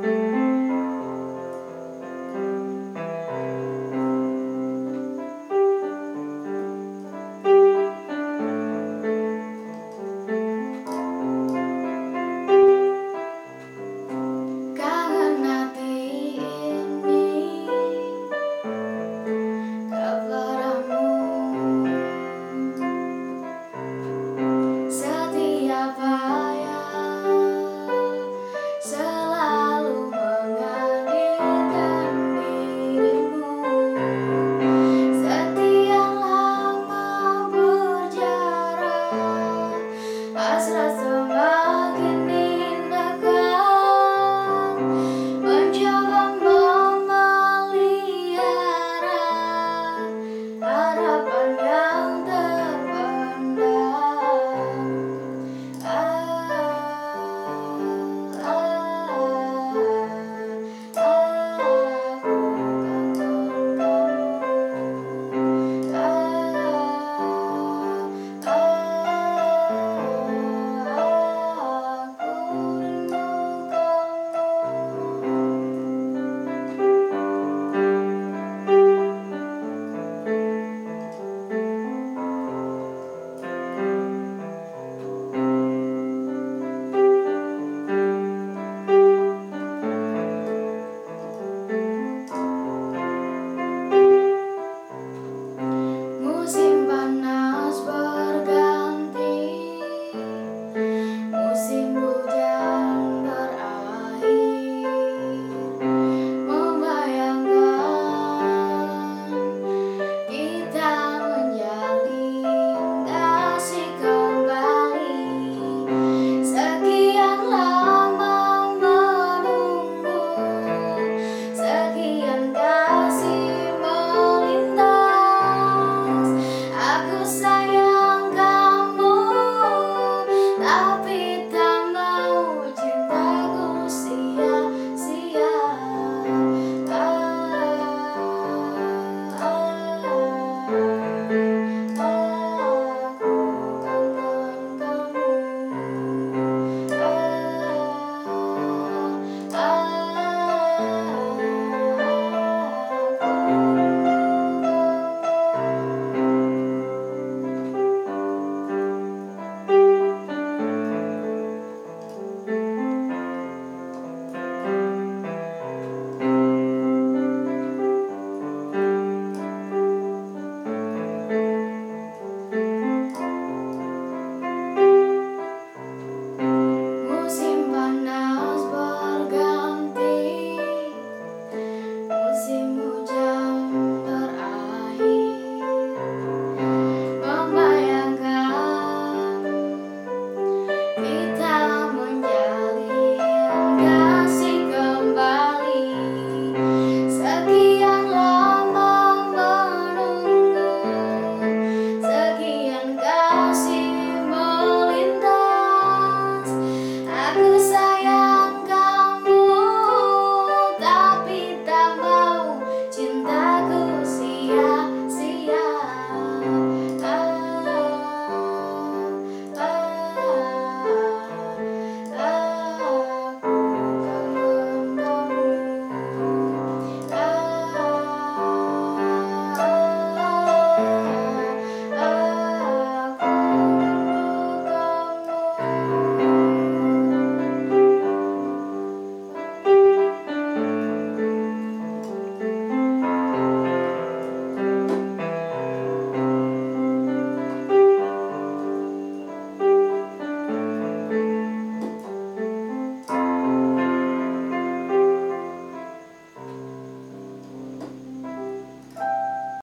Música